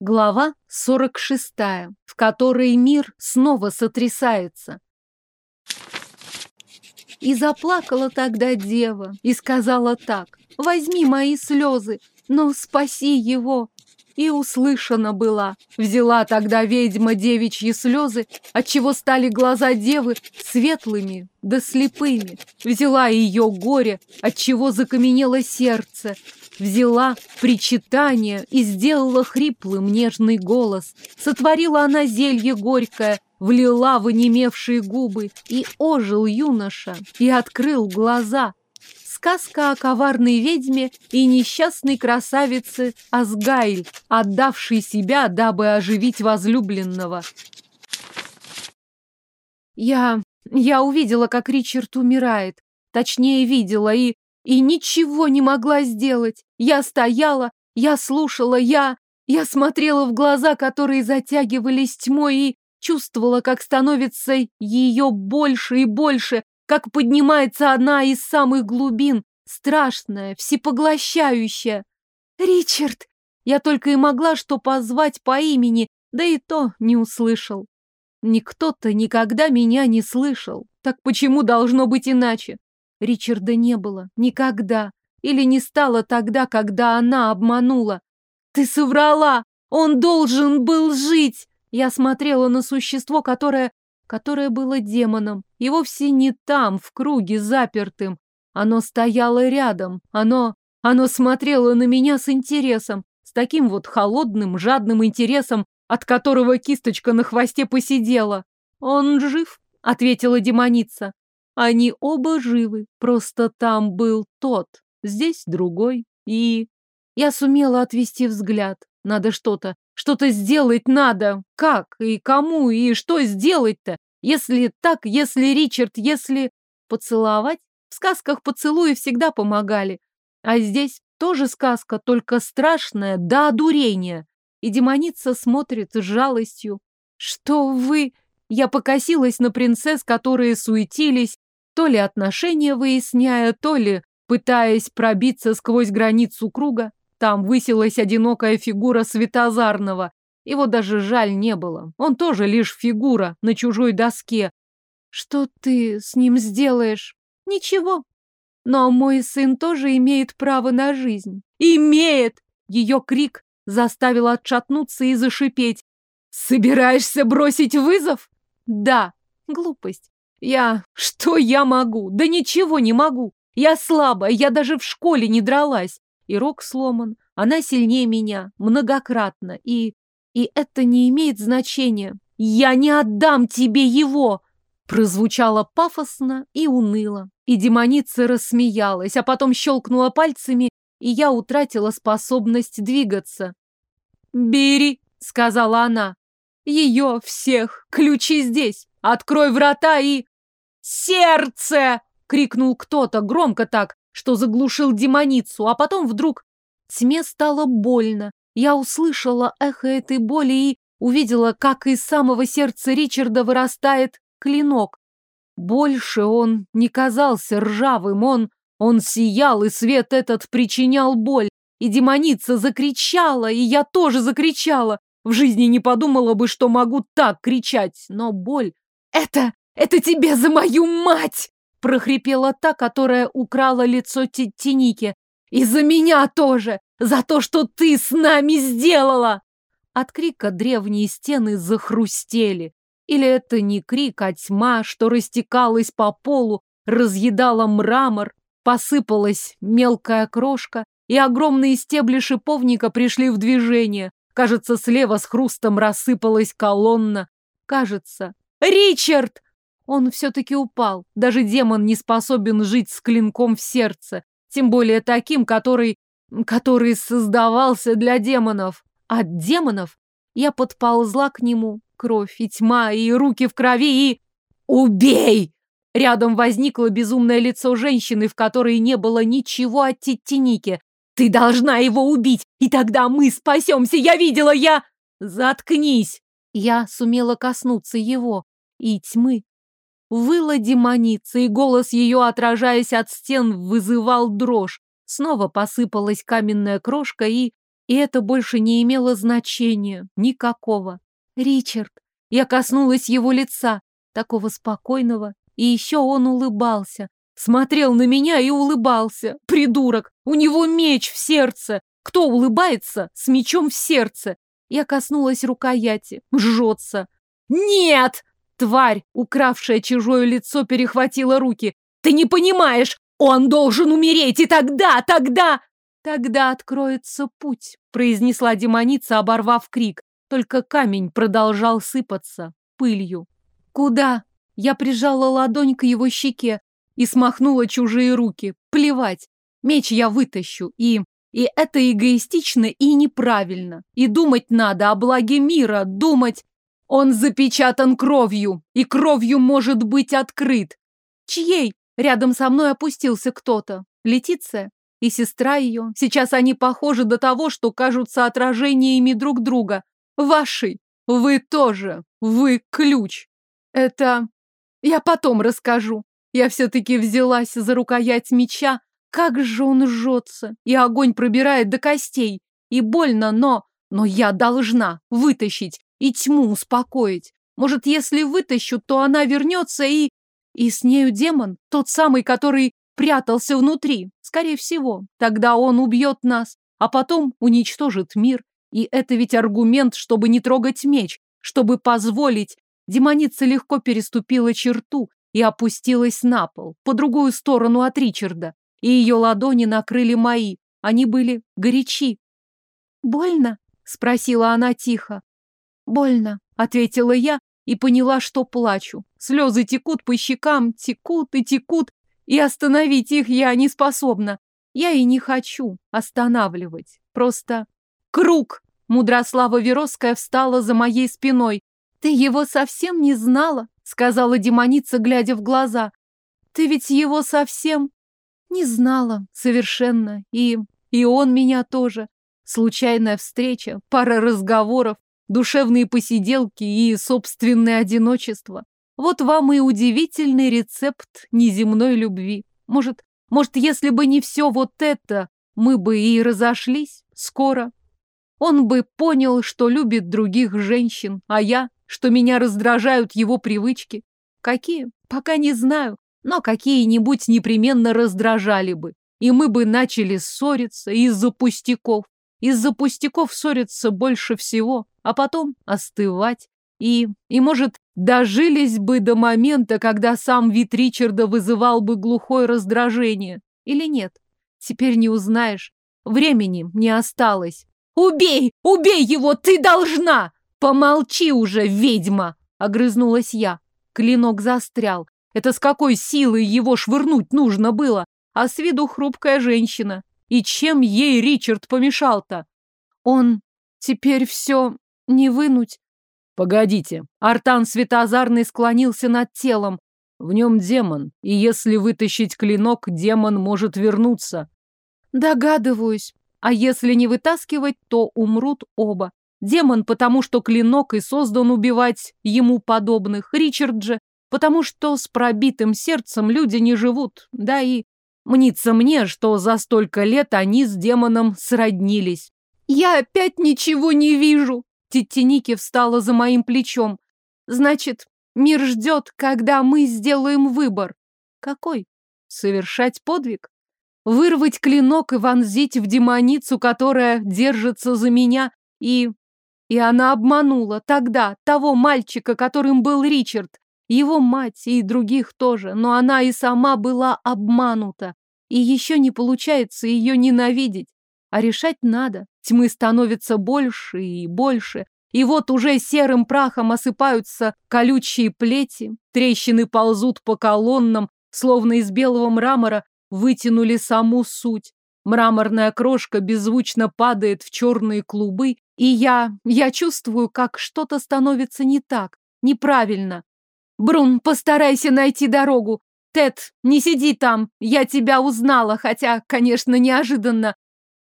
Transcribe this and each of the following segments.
Глава 46, в которой мир снова сотрясается. И заплакала тогда дева, и сказала так, «Возьми мои слезы, но спаси его, и услышана была. Взяла тогда ведьма девичьи слезы, отчего стали глаза девы светлыми да слепыми. Взяла ее горе, отчего закаменело сердце. Взяла причитание и сделала хриплым нежный голос. Сотворила она зелье горькое, влила в онемевшие губы, и ожил юноша, и открыл глаза сказка о коварной ведьме и несчастной красавице Асгайль, отдавшей себя, дабы оживить возлюбленного. Я... я увидела, как Ричард умирает. Точнее, видела и... и ничего не могла сделать. Я стояла, я слушала, я... я смотрела в глаза, которые затягивались тьмой и чувствовала, как становится ее больше и больше, как поднимается одна из самых глубин, страшная, всепоглощающая. «Ричард!» Я только и могла что позвать по имени, да и то не услышал. Никто-то никогда меня не слышал. Так почему должно быть иначе? Ричарда не было. Никогда. Или не стало тогда, когда она обманула. Ты соврала! Он должен был жить! Я смотрела на существо, которое которое было демоном, и вовсе не там, в круге запертым. Оно стояло рядом, оно... оно смотрело на меня с интересом, с таким вот холодным, жадным интересом, от которого кисточка на хвосте посидела. «Он жив», — ответила демоница. «Они оба живы, просто там был тот, здесь другой, и...» Я сумела отвести взгляд. Надо что-то, что-то сделать надо. Как и кому и что сделать-то? Если так, если Ричард, если... Поцеловать? В сказках поцелуи всегда помогали. А здесь тоже сказка, только страшная до одурения. И демоница смотрит с жалостью. Что вы... Я покосилась на принцесс, которые суетились, то ли отношения выясняя, то ли пытаясь пробиться сквозь границу круга. Там высилась одинокая фигура Светозарного. Его даже жаль не было. Он тоже лишь фигура на чужой доске. Что ты с ним сделаешь? Ничего. Но мой сын тоже имеет право на жизнь. Имеет! Ее крик заставил отшатнуться и зашипеть. Собираешься бросить вызов? Да. Глупость. Я... Что я могу? Да ничего не могу. Я слабая, я даже в школе не дралась и рог сломан. Она сильнее меня, многократно, и... И это не имеет значения. Я не отдам тебе его!» Прозвучало пафосно и уныло. И демоница рассмеялась, а потом щелкнула пальцами, и я утратила способность двигаться. «Бери», — сказала она. «Ее всех! Ключи здесь! Открой врата и...» «Сердце!» — крикнул кто-то громко так, что заглушил демоницу, а потом вдруг тьме стало больно. Я услышала эхо этой боли и увидела, как из самого сердца Ричарда вырастает клинок. Больше он не казался ржавым, он... Он сиял, и свет этот причинял боль. И демоница закричала, и я тоже закричала. В жизни не подумала бы, что могу так кричать, но боль... Это... это тебе за мою мать! прохрипела та, которая украла лицо Тиники. «И за меня тоже! За то, что ты с нами сделала!» От крика древние стены захрустели. Или это не крик, а тьма, что растекалась по полу, разъедала мрамор, посыпалась мелкая крошка, и огромные стебли шиповника пришли в движение. Кажется, слева с хрустом рассыпалась колонна. Кажется. «Ричард!» Он все-таки упал. Даже демон не способен жить с клинком в сердце. Тем более таким, который... который создавался для демонов. От демонов я подползла к нему. Кровь и тьма, и руки в крови, и... «Убей!» Рядом возникло безумное лицо женщины, в которой не было ничего от Титтиники. «Ты должна его убить, и тогда мы спасемся! Я видела, я...» «Заткнись!» Я сумела коснуться его, и тьмы Выла демоница, и голос ее, отражаясь от стен, вызывал дрожь. Снова посыпалась каменная крошка, и... И это больше не имело значения. Никакого. Ричард. Я коснулась его лица, такого спокойного. И еще он улыбался. Смотрел на меня и улыбался. Придурок. У него меч в сердце. Кто улыбается с мечом в сердце? Я коснулась рукояти. Жжется. «Нет!» Тварь, укравшая чужое лицо, перехватила руки. «Ты не понимаешь! Он должен умереть, и тогда, тогда...» «Тогда откроется путь», — произнесла демоница, оборвав крик. Только камень продолжал сыпаться пылью. «Куда?» Я прижала ладонь к его щеке и смахнула чужие руки. Плевать. Меч я вытащу, и... И это эгоистично и неправильно. И думать надо о благе мира, думать... Он запечатан кровью, и кровью может быть открыт. Чьей? Рядом со мной опустился кто-то. Летиция и сестра ее. Сейчас они похожи до того, что кажутся отражениями друг друга. Ваши. Вы тоже. Вы ключ. Это... Я потом расскажу. Я все-таки взялась за рукоять меча. Как же он жжется. И огонь пробирает до костей. И больно, но... Но я должна вытащить и тьму успокоить. Может, если вытащу, то она вернется и... И с нею демон, тот самый, который прятался внутри. Скорее всего, тогда он убьет нас, а потом уничтожит мир. И это ведь аргумент, чтобы не трогать меч, чтобы позволить. Демоница легко переступила черту и опустилась на пол, по другую сторону от Ричарда. И ее ладони накрыли мои. Они были горячи. «Больно?» — спросила она тихо. «Больно», — ответила я и поняла, что плачу. Слезы текут по щекам, текут и текут, и остановить их я не способна. Я и не хочу останавливать. Просто круг. Мудрослава Вероская встала за моей спиной. Ты его совсем не знала, сказала демоница, глядя в глаза. Ты ведь его совсем не знала совершенно. И и он меня тоже. Случайная встреча, пара разговоров, душевные посиделки и собственное одиночество. Вот вам и удивительный рецепт неземной любви. Может, может, если бы не все вот это, мы бы и разошлись скоро. Он бы понял, что любит других женщин, а я, что меня раздражают его привычки. Какие? Пока не знаю, но какие-нибудь непременно раздражали бы. И мы бы начали ссориться из-за пустяков. Из-за пустяков ссориться больше всего, а потом остывать. И, и, может, дожились бы до момента, когда сам вид Ричарда вызывал бы глухое раздражение. Или нет? Теперь не узнаешь. Времени не осталось. «Убей! Убей его! Ты должна!» «Помолчи уже, ведьма!» — огрызнулась я. Клинок застрял. Это с какой силой его швырнуть нужно было? А с виду хрупкая женщина. И чем ей Ричард помешал-то? Он теперь все не вынуть. Погодите. Артан Светозарный склонился над телом. В нем демон, и если вытащить клинок, демон может вернуться. Догадываюсь. А если не вытаскивать, то умрут оба. Демон, потому что клинок и создан убивать ему подобных. Ричард же, потому что с пробитым сердцем люди не живут. Да и мнится мне, что за столько лет они с демоном сроднились. Я опять ничего не вижу. Титтиники встала за моим плечом. Значит, мир ждет, когда мы сделаем выбор. Какой? Совершать подвиг? Вырвать клинок и вонзить в демоницу, которая держится за меня, и... И она обманула тогда того мальчика, которым был Ричард, его мать и других тоже, но она и сама была обманута. И еще не получается ее ненавидеть. А решать надо. Тьмы становится больше и больше. И вот уже серым прахом осыпаются колючие плети, трещины ползут по колоннам, словно из белого мрамора вытянули саму суть. Мраморная крошка беззвучно падает в черные клубы, и я, я чувствую, как что-то становится не так, неправильно. Брун, постарайся найти дорогу. Тед, не сиди там, я тебя узнала, хотя, конечно, неожиданно.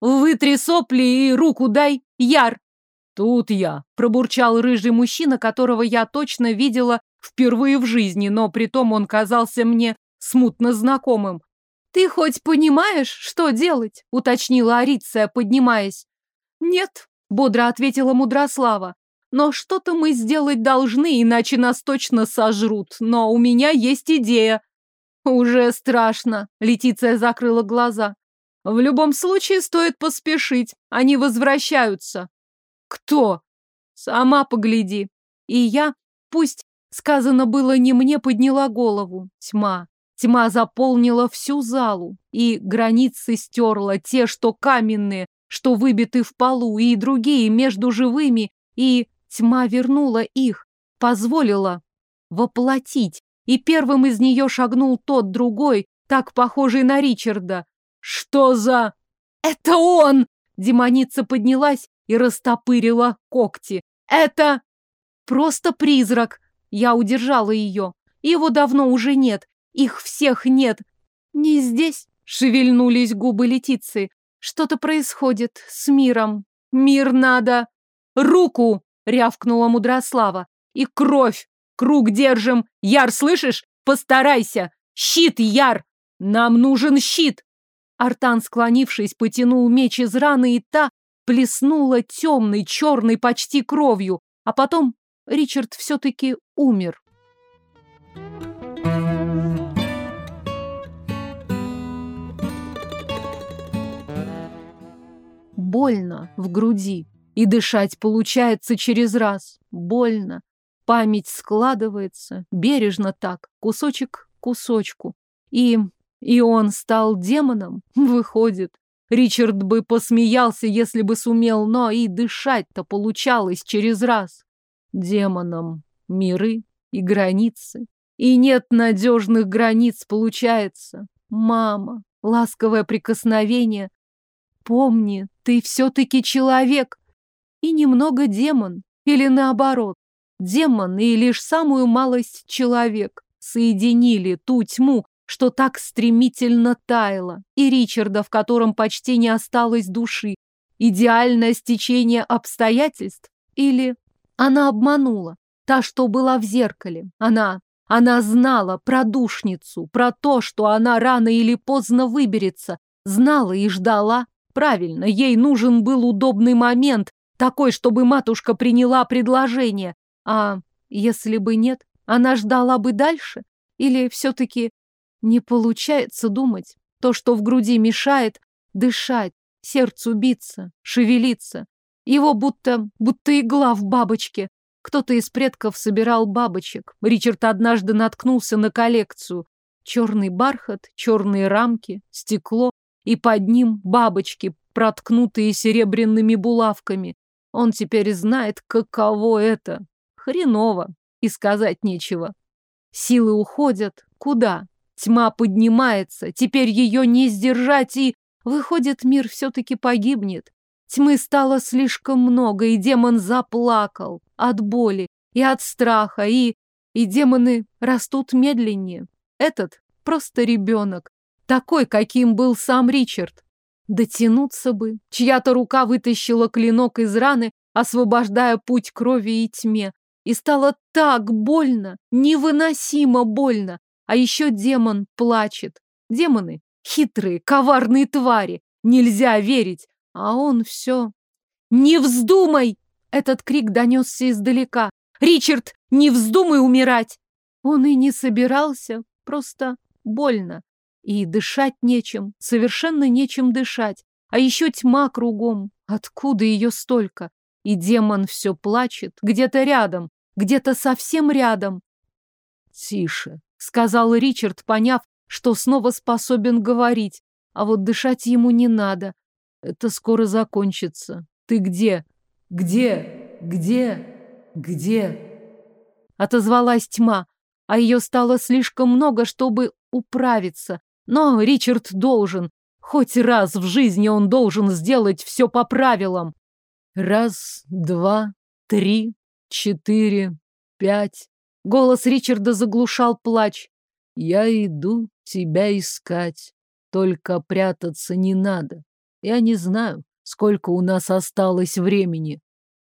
Вытри сопли и руку дай, Яр. Тут я, пробурчал рыжий мужчина, которого я точно видела впервые в жизни, но притом он казался мне смутно знакомым. Ты хоть понимаешь, что делать? уточнила Ариция, поднимаясь. Нет, бодро ответила Мудрослава. Но что-то мы сделать должны, иначе нас точно сожрут. Но у меня есть идея. Уже страшно. Летиция закрыла глаза. В любом случае стоит поспешить. Они возвращаются. Кто? Сама погляди. И я, пусть сказано было не мне, подняла голову. Тьма. Тьма заполнила всю залу, и границы стерла, те, что каменные, что выбиты в полу, и другие между живыми, и тьма вернула их, позволила воплотить, и первым из нее шагнул тот другой, так похожий на Ричарда. «Что за...» «Это он!» Демоница поднялась и растопырила когти. «Это...» «Просто призрак!» Я удержала ее. Его давно уже нет. Их всех нет. Не здесь. Шевельнулись губы Летиции. Что-то происходит с миром. Мир надо... Руку! Рявкнула Мудрослава. И кровь! Круг держим! Яр, слышишь? Постарайся! Щит, Яр! Нам нужен щит! Артан, склонившись, потянул меч из раны, и та плеснула темной, черной почти кровью. А потом Ричард все-таки умер. Больно в груди. И дышать получается через раз. Больно. Память складывается, бережно так, кусочек кусочку. И... и он стал демоном? Выходит. Ричард бы посмеялся, если бы сумел, но и дышать-то получалось через раз. Демоном. Миры и границы. И нет надежных границ, получается. Мама, ласковое прикосновение. Помни, ты все-таки человек. И немного демон. Или наоборот. Демон и лишь самую малость человек соединили ту тьму, что так стремительно таяла, и Ричарда, в котором почти не осталось души. Идеальное стечение обстоятельств? Или она обманула? Та, что была в зеркале. Она она знала про душницу, про то, что она рано или поздно выберется. Знала и ждала. Правильно, ей нужен был удобный момент, такой, чтобы матушка приняла предложение. А если бы нет, она ждала бы дальше? Или все-таки не получается думать? То, что в груди мешает дышать, сердцу биться, шевелиться. Его будто, будто игла в бабочке. Кто-то из предков собирал бабочек. Ричард однажды наткнулся на коллекцию. Черный бархат, черные рамки, стекло, и под ним бабочки, проткнутые серебряными булавками. Он теперь знает, каково это. Хреново. И сказать нечего. Силы уходят. Куда? Тьма поднимается. Теперь ее не сдержать, и... Выходит, мир все-таки погибнет. Тьмы стало слишком много, и демон заплакал от боли и от страха, и... И демоны растут медленнее. Этот просто ребенок, такой, каким был сам Ричард. Дотянуться бы. Чья-то рука вытащила клинок из раны, освобождая путь крови и тьме. И стало так больно, невыносимо больно. А еще демон плачет. Демоны — хитрые, коварные твари. Нельзя верить. А он все... «Не вздумай!» Этот крик донесся издалека. «Ричард, не вздумай умирать!» Он и не собирался, просто больно. И дышать нечем, совершенно нечем дышать. А еще тьма кругом. Откуда ее столько? И демон все плачет, где-то рядом, где-то совсем рядом. «Тише», — сказал Ричард, поняв, что снова способен говорить. А вот дышать ему не надо. Это скоро закончится. Ты где? Где? Где? Где? Отозвалась тьма, а ее стало слишком много, чтобы управиться. Но Ричард должен. Хоть раз в жизни он должен сделать все по правилам. Раз, два, три, четыре, пять. Голос Ричарда заглушал плач. Я иду тебя искать. Только прятаться не надо. Я не знаю, сколько у нас осталось времени.